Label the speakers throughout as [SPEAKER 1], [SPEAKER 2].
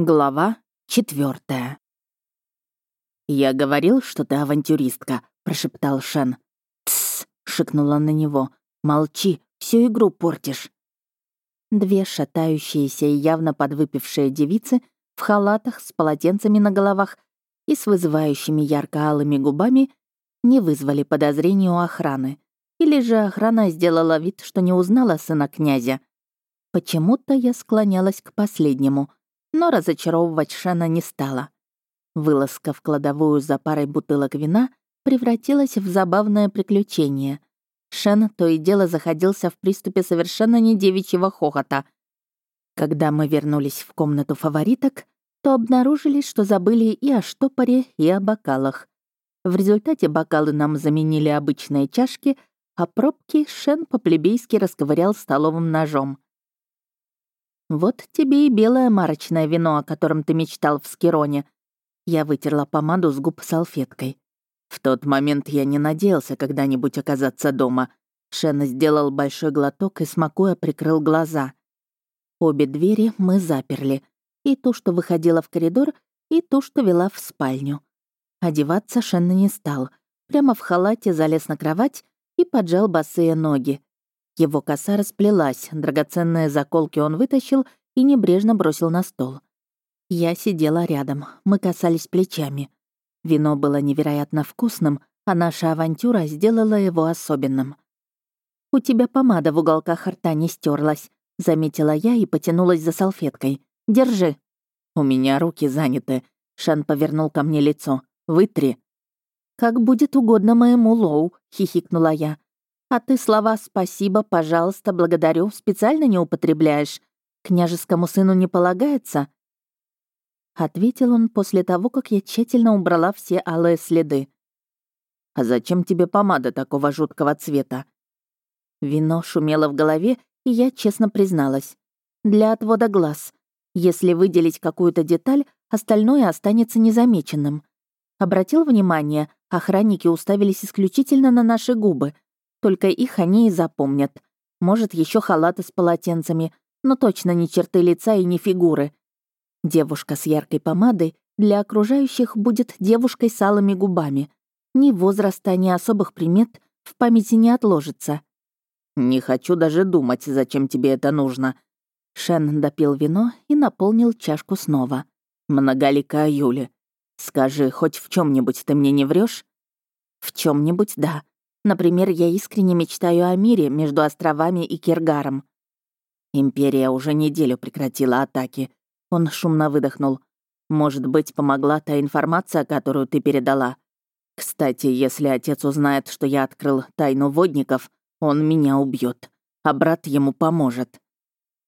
[SPEAKER 1] Глава четвертая. «Я говорил, что ты авантюристка», — прошептал Шен. «Тссс», — шикнула на него. «Молчи, всю игру портишь». Две шатающиеся и явно подвыпившие девицы в халатах с полотенцами на головах и с вызывающими ярко-алыми губами не вызвали подозрений у охраны. Или же охрана сделала вид, что не узнала сына князя. Почему-то я склонялась к последнему — но разочаровывать Шена не стала. Вылазка в кладовую за парой бутылок вина превратилась в забавное приключение. Шен то и дело заходился в приступе совершенно не девичьего хохота. Когда мы вернулись в комнату фавориток, то обнаружили, что забыли и о штопоре, и о бокалах. В результате бокалы нам заменили обычные чашки, а пробки Шен по-плебейски расковырял столовым ножом. «Вот тебе и белое марочное вино, о котором ты мечтал в Скироне». Я вытерла помаду с губ салфеткой. В тот момент я не надеялся когда-нибудь оказаться дома. Шен сделал большой глоток и, смакуя, прикрыл глаза. Обе двери мы заперли. И ту, что выходила в коридор, и ту, что вела в спальню. Одеваться Шен не стал. Прямо в халате залез на кровать и поджал босые ноги. Его коса расплелась, драгоценные заколки он вытащил и небрежно бросил на стол. Я сидела рядом, мы касались плечами. Вино было невероятно вкусным, а наша авантюра сделала его особенным. «У тебя помада в уголках рта не стерлась, заметила я и потянулась за салфеткой. «Держи». «У меня руки заняты», — Шан повернул ко мне лицо. «Вытри». «Как будет угодно моему Лоу», — хихикнула я. А ты слова «спасибо», «пожалуйста», «благодарю» специально не употребляешь? Княжескому сыну не полагается?» Ответил он после того, как я тщательно убрала все алые следы. «А зачем тебе помада такого жуткого цвета?» Вино шумело в голове, и я честно призналась. «Для отвода глаз. Если выделить какую-то деталь, остальное останется незамеченным. Обратил внимание, охранники уставились исключительно на наши губы — только их они и запомнят. Может, еще халаты с полотенцами, но точно не черты лица и не фигуры. Девушка с яркой помадой для окружающих будет девушкой с алыми губами. Ни возраста, ни особых примет в памяти не отложится. «Не хочу даже думать, зачем тебе это нужно». Шен допил вино и наполнил чашку снова. «Многоликая Юли, скажи, хоть в чем нибудь ты мне не врешь? «В чем нибудь да. Например, я искренне мечтаю о мире между островами и Киргаром. Империя уже неделю прекратила атаки. Он шумно выдохнул. Может быть, помогла та информация, которую ты передала. Кстати, если отец узнает, что я открыл тайну водников, он меня убьет, а брат ему поможет.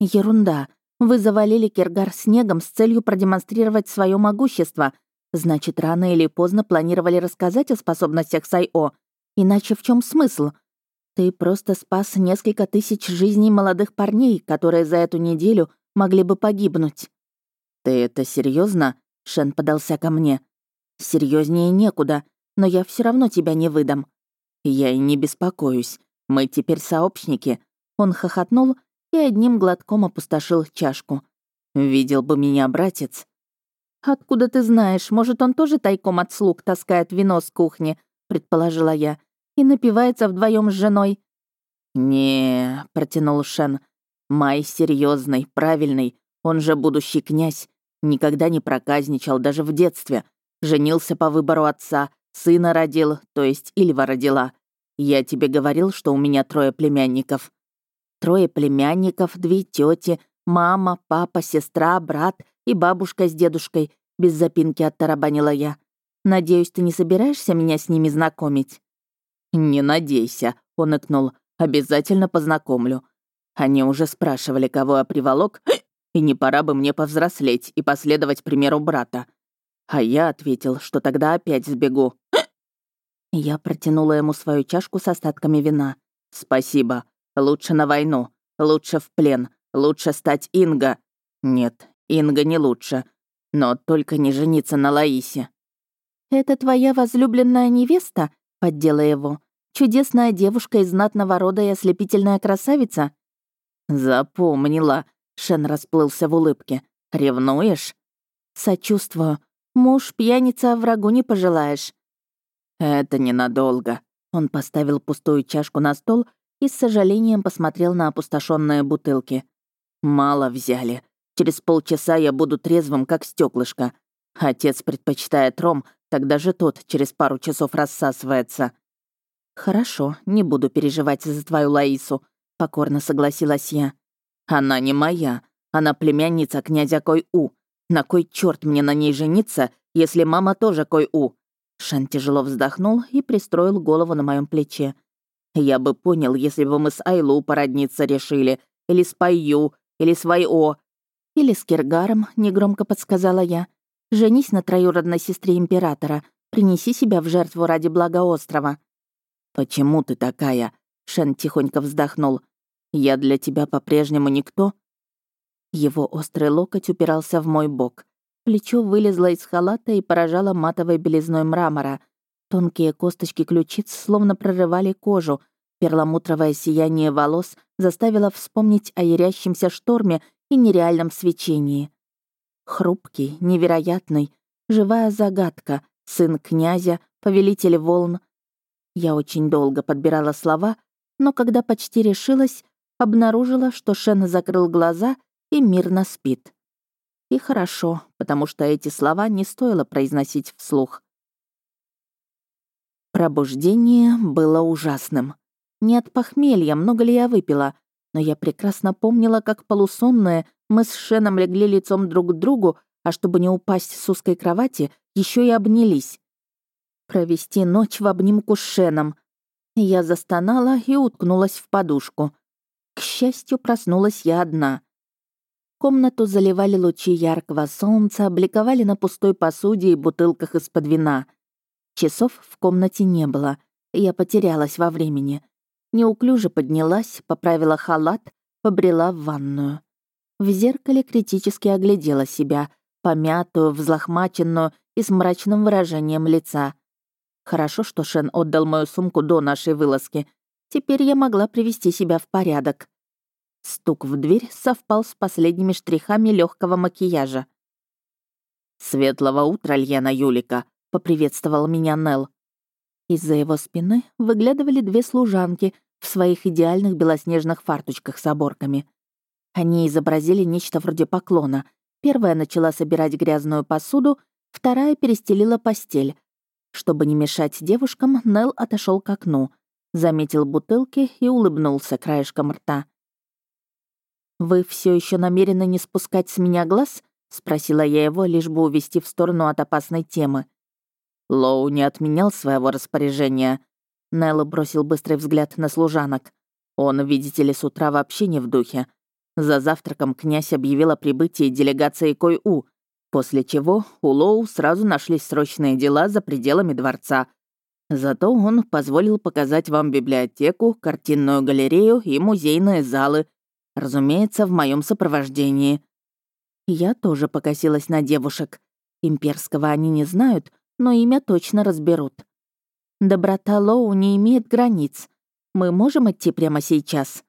[SPEAKER 1] Ерунда. Вы завалили Киргар снегом с целью продемонстрировать свое могущество. Значит, рано или поздно планировали рассказать о способностях Сайо Иначе в чем смысл? Ты просто спас несколько тысяч жизней молодых парней, которые за эту неделю могли бы погибнуть. Ты это серьезно? Шен подался ко мне. Серьезнее некуда, но я все равно тебя не выдам. Я и не беспокоюсь. Мы теперь сообщники. Он хохотнул и одним глотком опустошил чашку. Видел бы меня братец. Откуда ты знаешь? Может, он тоже тайком от слуг таскает вино с кухни? предположила я и напивается вдвоем с женой». «Не», — протянул Шен, — «Май серьезный, правильный, он же будущий князь, никогда не проказничал даже в детстве, женился по выбору отца, сына родил, то есть Ильва родила. Я тебе говорил, что у меня трое племянников». «Трое племянников, две тети, мама, папа, сестра, брат и бабушка с дедушкой», без запинки оттарабанила я. «Надеюсь, ты не собираешься меня с ними знакомить?» «Не надейся», — он икнул. «Обязательно познакомлю. Они уже спрашивали, кого я приволок, и не пора бы мне повзрослеть и последовать примеру брата. А я ответил, что тогда опять сбегу. Я протянула ему свою чашку с остатками вина. «Спасибо. Лучше на войну. Лучше в плен. Лучше стать Инга. Нет, Инга не лучше. Но только не жениться на Лаисе». «Это твоя возлюбленная невеста?» — поддела его. Чудесная девушка из знатного рода и ослепительная красавица?» «Запомнила», — Шен расплылся в улыбке. «Ревнуешь?» Сочувствую. Муж пьяница, врагу не пожелаешь.
[SPEAKER 2] Это ненадолго. Он поставил пустую чашку на стол и с сожалением посмотрел на опустошенные бутылки. Мало взяли. Через полчаса я буду трезвым, как стеклышко. Отец предпочитает ром, тогда же тот через пару часов рассасывается.
[SPEAKER 1] «Хорошо, не буду переживать за твою Лаису», — покорно согласилась я.
[SPEAKER 2] «Она не моя. Она племянница князя Кой-У. На кой черт мне на ней жениться, если мама тоже Кой-У?»
[SPEAKER 1] Шан тяжело вздохнул и пристроил голову на моем плече.
[SPEAKER 2] «Я бы понял, если бы мы с Айлу породниться решили, или с Пайю, или с Вайо».
[SPEAKER 1] «Или с Киргаром», — негромко подсказала я. «Женись на троюродной сестре императора. Принеси себя в жертву ради блага острова».
[SPEAKER 2] «Почему ты такая?» — Шен тихонько вздохнул. «Я для тебя по-прежнему никто?»
[SPEAKER 1] Его острый локоть упирался в мой бок. Плечо вылезло из халата и поражало матовой белизной мрамора. Тонкие косточки ключиц словно прорывали кожу. Перламутровое сияние волос заставило вспомнить о ярящемся шторме и нереальном свечении. Хрупкий, невероятный, живая загадка, сын князя, повелитель волн. Я очень долго подбирала слова, но когда почти решилась, обнаружила, что Шен закрыл глаза и мирно спит. И хорошо, потому что эти слова не стоило произносить вслух. Пробуждение было ужасным. Не от похмелья, много ли я выпила, но я прекрасно помнила, как полусонные мы с Шеном легли лицом друг к другу, а чтобы не упасть с узкой кровати, еще и обнялись. Провести ночь в обнимку с Шеном. Я застонала и уткнулась в подушку. К счастью, проснулась я одна. Комнату заливали лучи яркого солнца, обликовали на пустой посуде и бутылках из-под вина. Часов в комнате не было. Я потерялась во времени. Неуклюже поднялась, поправила халат, побрела в ванную. В зеркале критически оглядела себя, помятую, взлохмаченную и с мрачным выражением лица. Хорошо, что Шен отдал мою сумку до нашей вылазки. Теперь я могла привести себя в порядок. Стук в дверь совпал с последними штрихами легкого макияжа.
[SPEAKER 2] «Светлого утра, Льена Юлика!» — поприветствовал меня Нел.
[SPEAKER 1] Из-за его спины выглядывали две служанки в своих идеальных белоснежных фарточках с оборками. Они изобразили нечто вроде поклона. Первая начала собирать грязную посуду, вторая перестелила постель. Чтобы не мешать девушкам, Нел отошел к окну, заметил бутылки и улыбнулся краешком рта. «Вы все еще намерены не спускать с меня глаз?» — спросила я его, лишь бы увести в сторону от опасной темы.
[SPEAKER 2] Лоу не отменял своего распоряжения. Нелло бросил быстрый взгляд на служанок. Он, видите ли, с утра вообще не в духе. За завтраком князь объявил о прибытии делегации Кой-У, после чего у Лоу сразу нашлись срочные дела за пределами дворца. Зато он позволил показать вам библиотеку, картинную галерею и музейные залы, Разумеется, в моем сопровождении.
[SPEAKER 1] Я тоже покосилась на девушек. Имперского они не знают, но имя точно разберут. Доброта Лоу не имеет границ. Мы можем идти прямо сейчас?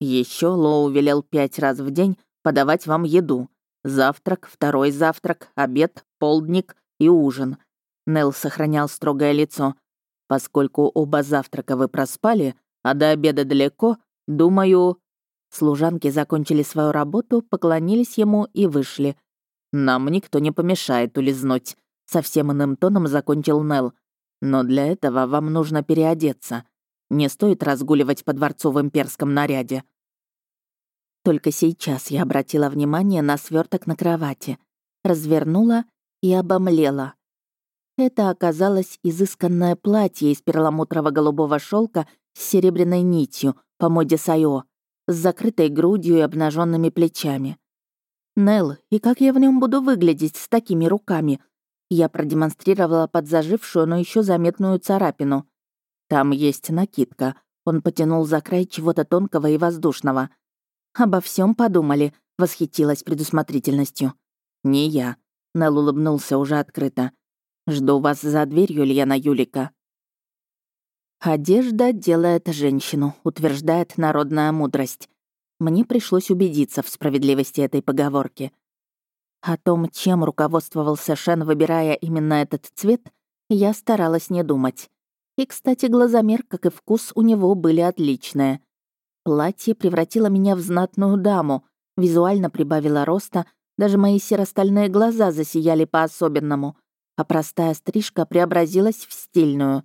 [SPEAKER 2] Еще Лоу велел пять раз в день подавать вам еду. Завтрак, второй завтрак, обед, полдник и ужин. Нел сохранял строгое лицо. Поскольку оба завтрака вы проспали, а до обеда далеко, думаю, Служанки закончили свою работу, поклонились ему и вышли. «Нам никто не помешает улизнуть», — совсем иным тоном закончил Нел. «Но для этого вам нужно переодеться. Не стоит разгуливать по дворцу в имперском наряде». Только сейчас я обратила внимание на сверток на кровати, развернула и обомлела. Это оказалось изысканное платье из перламутрово-голубого шелка с серебряной нитью по моде Сайо с закрытой грудью и обнаженными плечами. Нелл, и как я в нем буду выглядеть с такими руками? Я продемонстрировала подзажившую, но еще заметную царапину. Там есть накидка. Он потянул за край чего-то тонкого и воздушного. Обо всем подумали, восхитилась предусмотрительностью. Не я. Нелл улыбнулся уже открыто. Жду вас за дверью, Льяна Юлика. «Одежда делает женщину», — утверждает народная мудрость. Мне пришлось убедиться в справедливости этой поговорки.
[SPEAKER 1] О том, чем руководствовался Шен, выбирая именно этот цвет, я старалась не думать. И, кстати, глазомер, как и вкус, у него были отличные. Платье превратило меня в знатную даму, визуально прибавило роста, даже мои серо-стальные глаза засияли по-особенному, а простая стрижка преобразилась в стильную.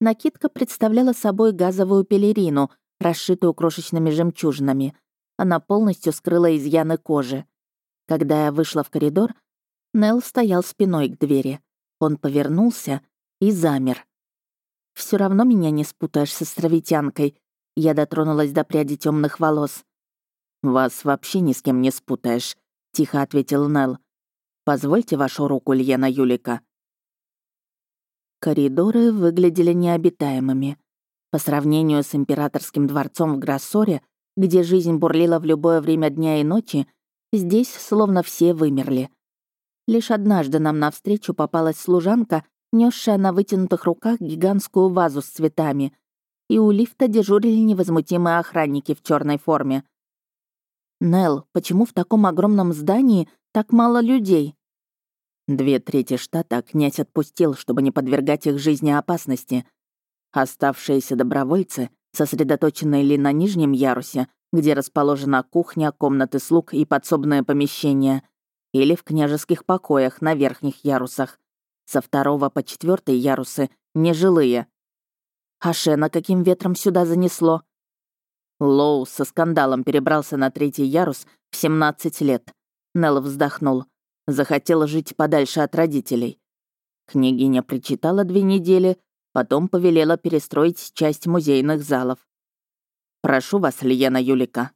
[SPEAKER 1] Накидка представляла собой газовую пелерину, расшитую крошечными жемчужинами. Она полностью скрыла изъяны кожи. Когда я вышла в коридор, Нелл стоял спиной к двери. Он повернулся и замер. Все равно меня не спутаешь с островитянкой. Я дотронулась до пряди темных волос. «Вас вообще ни с кем не спутаешь», — тихо ответил Нелл. «Позвольте вашу руку, Льена Юлика». Коридоры выглядели необитаемыми. По сравнению с императорским дворцом в Гроссоре, где жизнь бурлила в любое время дня и ночи, Здесь словно все вымерли. Лишь однажды нам навстречу попалась служанка, несшая на вытянутых руках гигантскую вазу с цветами, и у лифта дежурили невозмутимые охранники в черной форме. «Нелл, почему в таком огромном здании так мало людей?» Две трети штата князь отпустил, чтобы не подвергать их жизни опасности. Оставшиеся добровольцы, сосредоточенные ли на нижнем ярусе, где расположена кухня, комнаты слуг и подсобное помещение, или в княжеских покоях на верхних ярусах. Со второго по четвертый ярусы — нежилые. А Шена каким ветром сюда занесло? Лоу со скандалом перебрался на третий ярус в 17 лет. Нелл вздохнул. Захотела жить подальше от родителей. Княгиня причитала две недели, потом повелела перестроить часть музейных залов. «Прошу вас, Лиена Юлика».